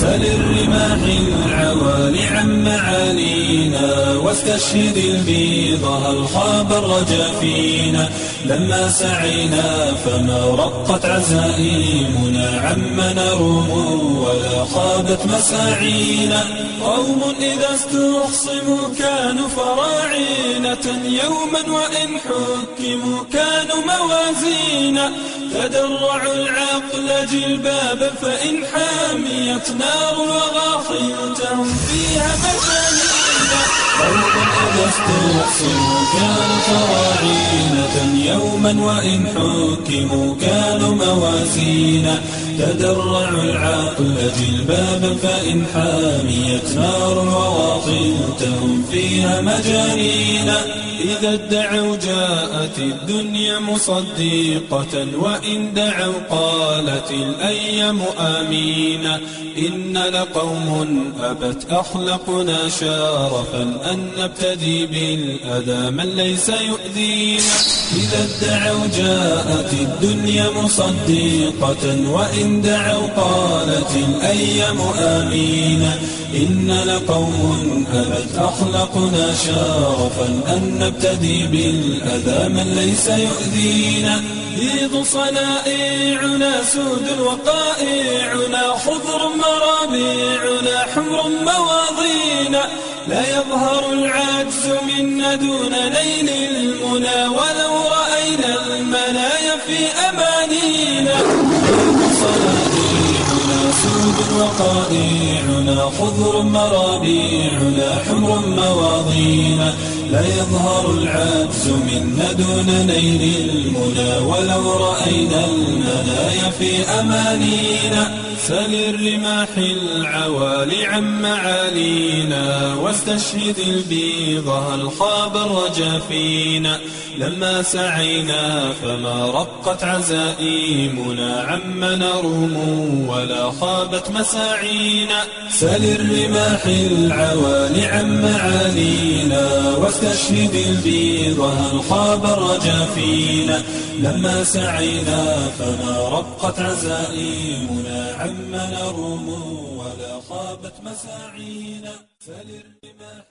سل الرماح العوالي عن معالينا واستشهد البيض هل خاب الرجا فينا لما سعينا فما رقت عزائمنا عم نروم ولا خابت مساعينا. قوم إذا استخصموا كانوا فراعنة يوما وإن حكموا كانوا موازينا. تدرعوا العقل جلبابا فإن حاميت نار وغاصيتهم فيها مجانين قوم إذا استخصموا كانوا فراعنة يوما وإن حكموا كانوا موازينا تدرعوا العقل جلبابا فإن حاميت نار وواطنتهم فيها مجانينا إذا ادعوا جاءت الدنيا مصدقة وإن دعوا قالت الأيام آمينا إن لقوم أبت أخلقنا شارفا أن نبتدي بالأذى من ليس يؤذينا. إذا ادعوا جاءت الدنيا مصدقة وإن دعوا قالت الأيام آمينا إن لقوم أبت أخلقنا شارفا أن نبتدي بالأذى من ليس يؤذينا بيض صنائعنا سود وقائعنا خضر مرابيعنا حمر مواضينا لا يظهر العجز منا دون نيل المنى ولو رأينا المنايا في أمانينا. سود وقائعنا خضر مرابيعنا حمر مواضينا. لا يظهر العجز منا دون نيل المنى ولو رأينا المنايا في أمانينا سل الرماح العوالي عن معالينا واستشهد البيض هل خاب الرجا فينا لما سعينا فما رقت عزائمنا عم نروم ولا خابت مساعينا. سل الرماح العوالي عن معالينا واستشهد البيض هل خاب الرجا فينا لما سعينا فما رقت عزائمنا عم نروم ولا خابت مساعينا. سل الرماح